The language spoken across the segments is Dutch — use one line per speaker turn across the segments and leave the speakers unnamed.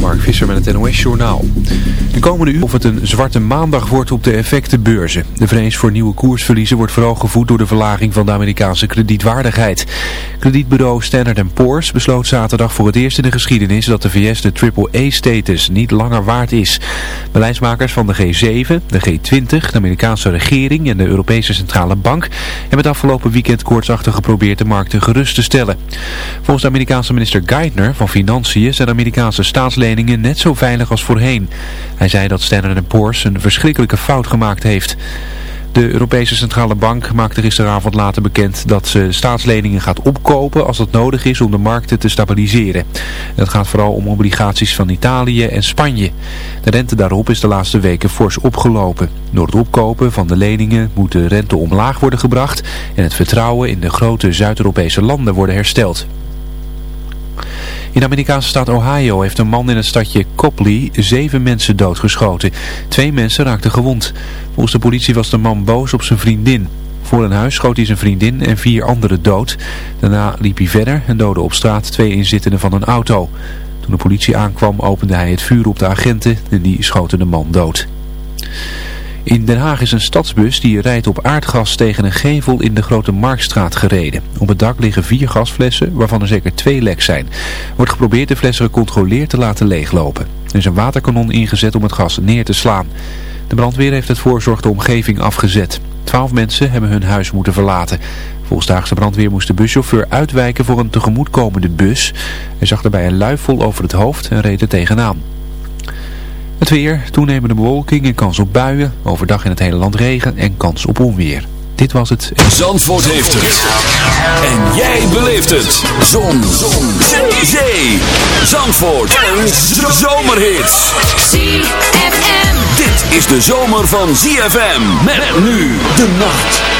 Mark Visser met het NOS Journaal. De komende uur of het een zwarte maandag wordt op de effectenbeurzen. De vrees voor nieuwe koersverliezen wordt vooral gevoed door de verlaging van de Amerikaanse kredietwaardigheid. Kredietbureau Standard Poor's besloot zaterdag voor het eerst in de geschiedenis dat de VS de AAA-status niet langer waard is. Beleidsmakers van de G7, de G20, de Amerikaanse regering en de Europese Centrale Bank hebben het afgelopen weekend koortsachtig geprobeerd de markten gerust te stellen. Volgens de Amerikaanse minister Geithner van Financiën zijn Amerikaanse net zo veilig als voorheen. Hij zei dat Standard Poor's een verschrikkelijke fout gemaakt heeft. De Europese Centrale Bank maakte gisteravond later bekend dat ze staatsleningen gaat opkopen als dat nodig is om de markten te stabiliseren. Het gaat vooral om obligaties van Italië en Spanje. De rente daarop is de laatste weken fors opgelopen. Door het opkopen van de leningen moet de rente omlaag worden gebracht en het vertrouwen in de grote Zuid-Europese landen worden hersteld. In de Amerikaanse staat Ohio heeft een man in het stadje Copley zeven mensen doodgeschoten. Twee mensen raakten gewond. Volgens de politie was de man boos op zijn vriendin. Voor een huis schoot hij zijn vriendin en vier anderen dood. Daarna liep hij verder en doodde op straat twee inzittenden van een auto. Toen de politie aankwam opende hij het vuur op de agenten en die schoten de man dood. In Den Haag is een stadsbus die rijdt op aardgas tegen een gevel in de Grote Marktstraat gereden. Op het dak liggen vier gasflessen, waarvan er zeker twee lek zijn. Wordt geprobeerd de flessen gecontroleerd te laten leeglopen. Er is een waterkanon ingezet om het gas neer te slaan. De brandweer heeft het voorzorg de omgeving afgezet. Twaalf mensen hebben hun huis moeten verlaten. Volgens de brandweer moest de buschauffeur uitwijken voor een tegemoetkomende bus. Hij zag daarbij een luifel over het hoofd en reed er tegenaan. Het weer, toenemende bewolking en kans op buien. Overdag in het hele land regen en kans op onweer. Dit was het.
Zandvoort heeft het. En jij beleeft het. Zon. Zon. Zee. Zee. Zandvoort. Een zomerhit.
ZFM.
Dit is de zomer van ZFM. Met nu de nacht.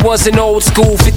I was an old school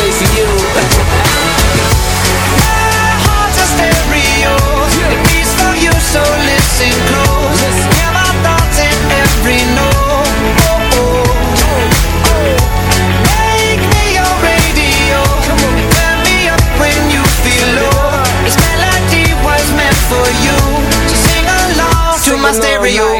place for you.
My heart's a stereo. It beats for you so listen close. Hear my thoughts in every note. Oh, oh. Make me your radio. Turn me up when you feel low. This melody was meant for you. So sing along to my stereo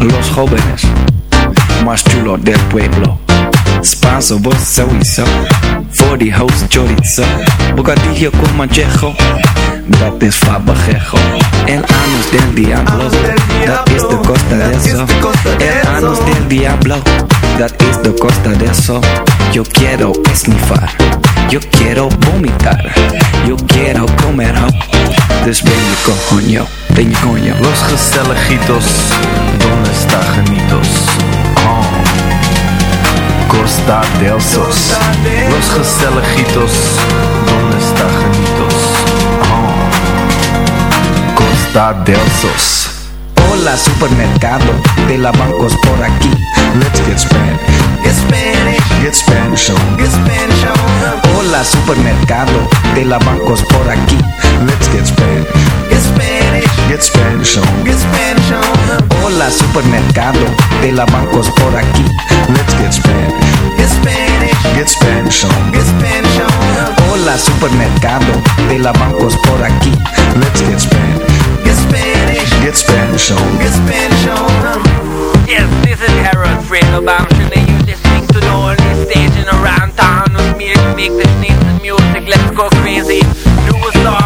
Los jóvenes más chulos del pueblo. Spanso, sowieso. Voor die host chorizo. Bocadillo con manchejo. Dat is fabajejo. El anus del diablo. Dat is de costa de eso. El anus del diablo. Dat is de costa de eso. Yo quiero esnifar. Yo quiero vomitar. Yo quiero comer ho. Dus ben je coño.
Los Gestelejitos, ¿dónde está Janitos? Oh, Costa del Sos. Los Gestelejitos, ¿dónde está Janitos? Oh, Costa del Sos.
Hola supermercado de la bancos por aquí. Let's get Spanish.
Get Spanish,
Get Spanish on.
get Spanish on.
Hola supermercado de la bancos por aquí. Let's get Spanish.
Get Spanish,
Get Spanish on.
get Spanish on.
Hola supermercado de la bancos por aquí. Let's get Spanish.
Get Spanish,
Get Spanish on.
get Spanish on.
Hola supermercado de la bancos por aquí. Let's get Spanish.
Get Spanish,
Get Spanish on.
get Spanish on.
Yes, this is Harold Fredo. I'm sure that you listening to the only station around town with me to make this nice music. Let's go crazy. Do a song.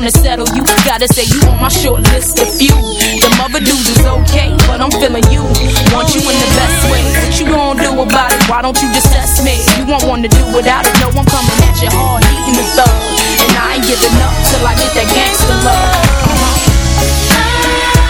Wanna settle you. Gotta say you on my short list of few. The mother dudes is okay, but I'm feeling you. Want you in the best way. What you gonna do about it? Why don't you just test me? You won't wanna do without it. No, I'm coming at you hard, eating the thug. And I ain't giving up till I get that gangster love. Uh-huh. There's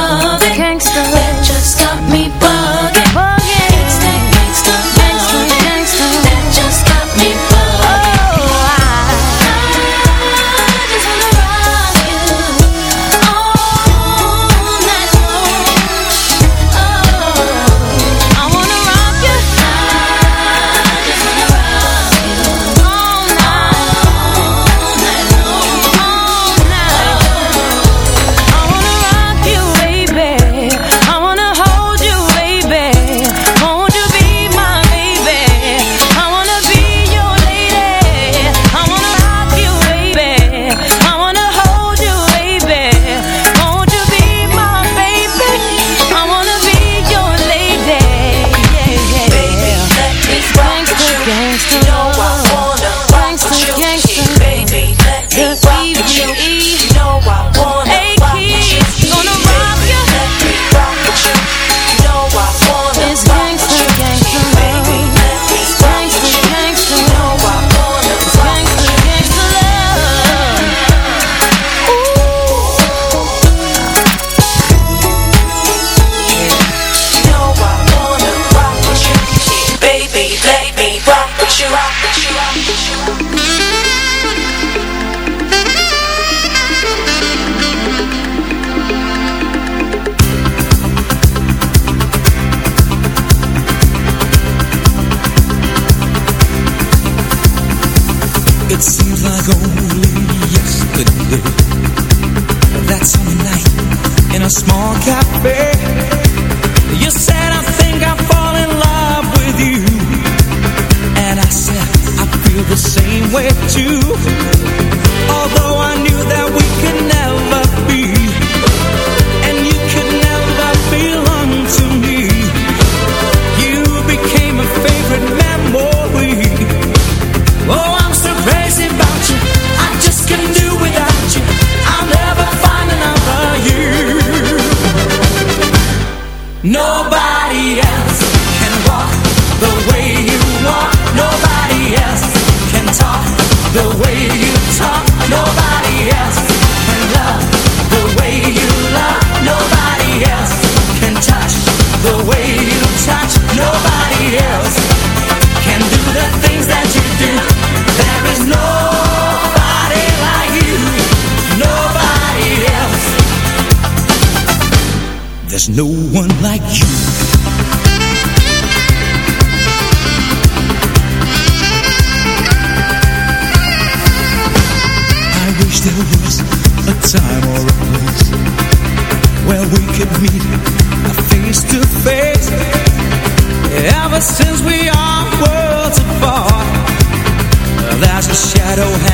shadow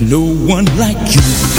no one like you.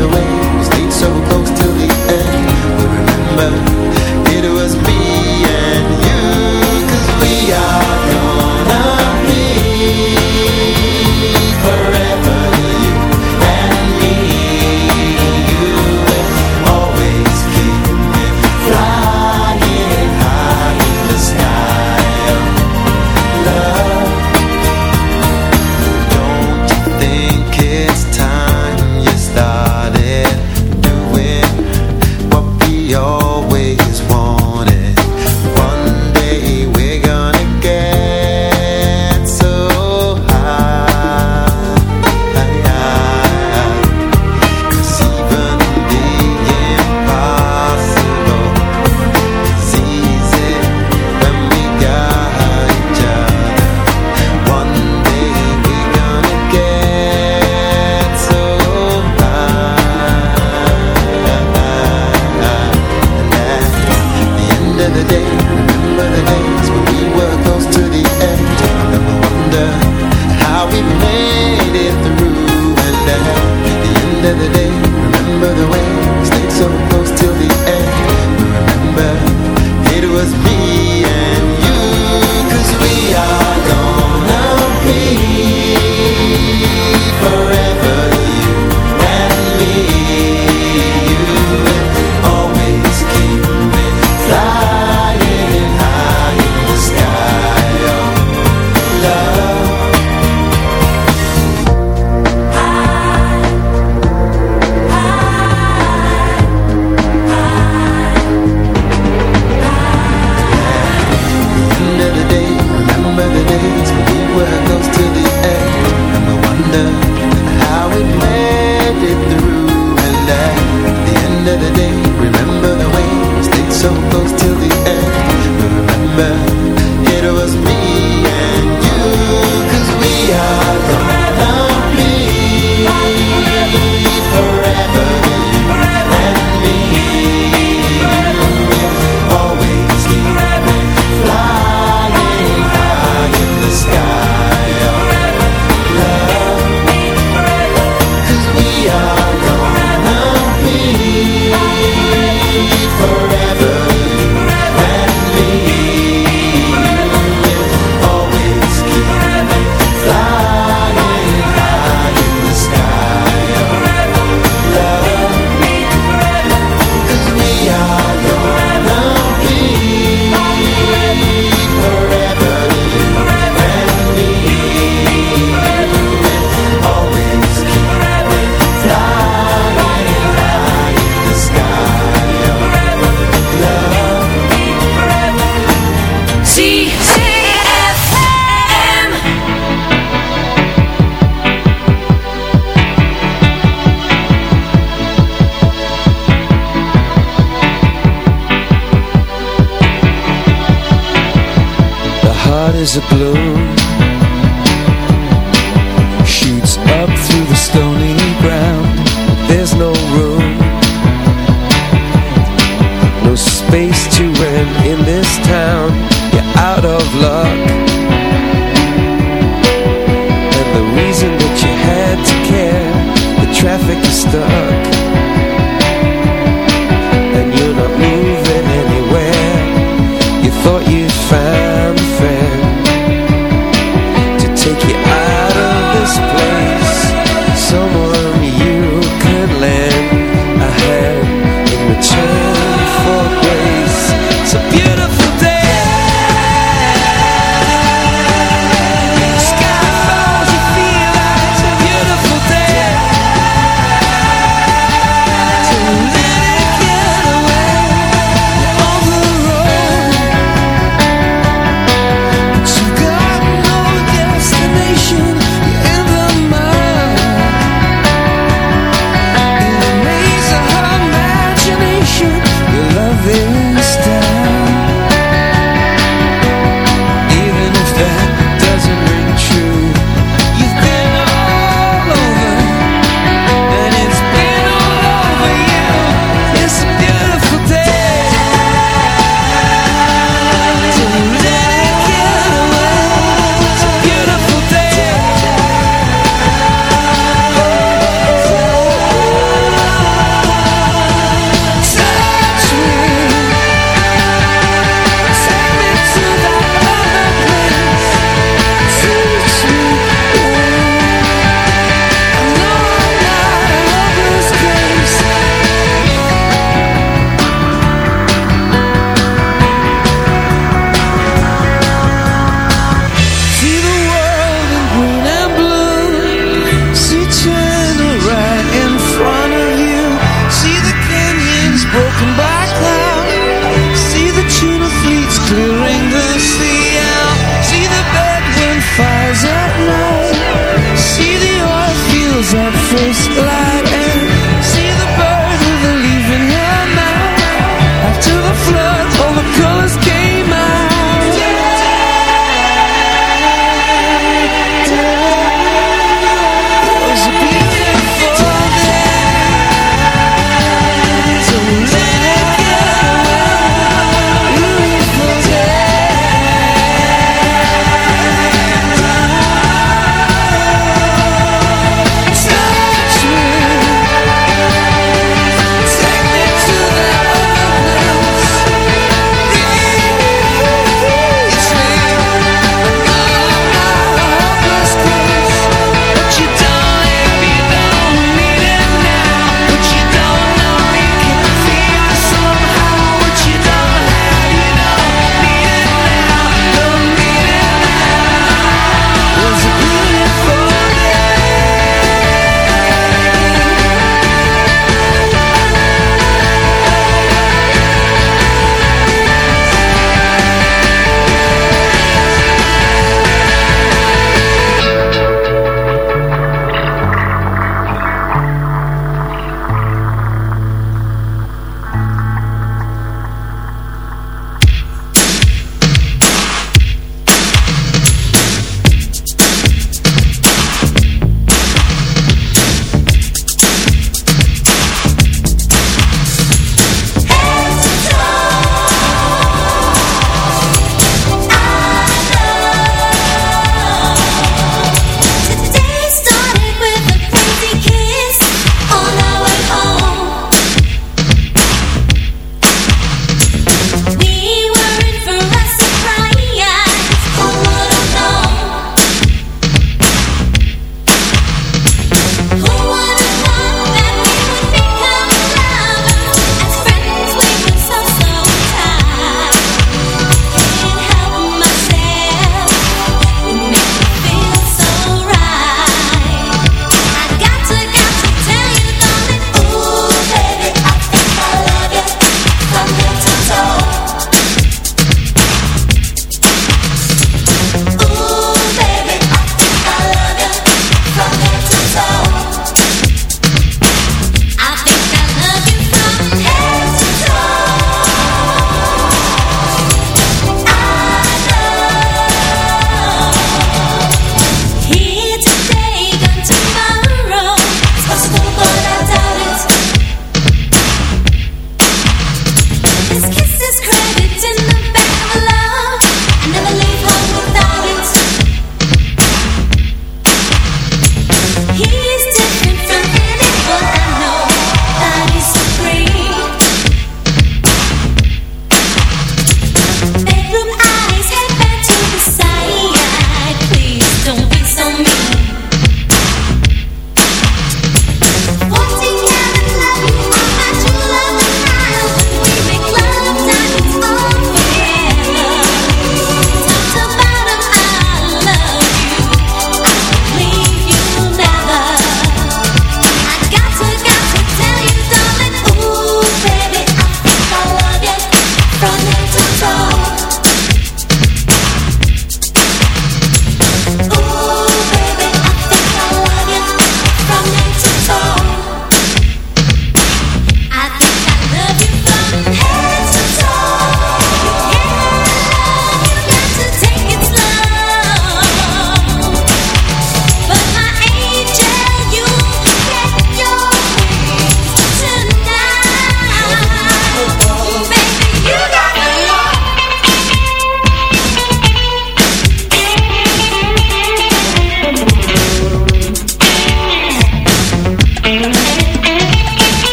the
waves lead so
close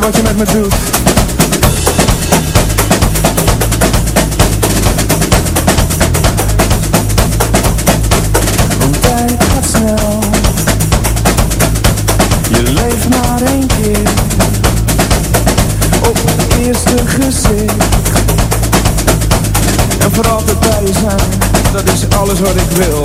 wat je met me doet. Want tijd gaat snel. Je leeft maar één keer. Op het eerste gezicht. En voor altijd bij je zijn. Dat is alles wat ik wil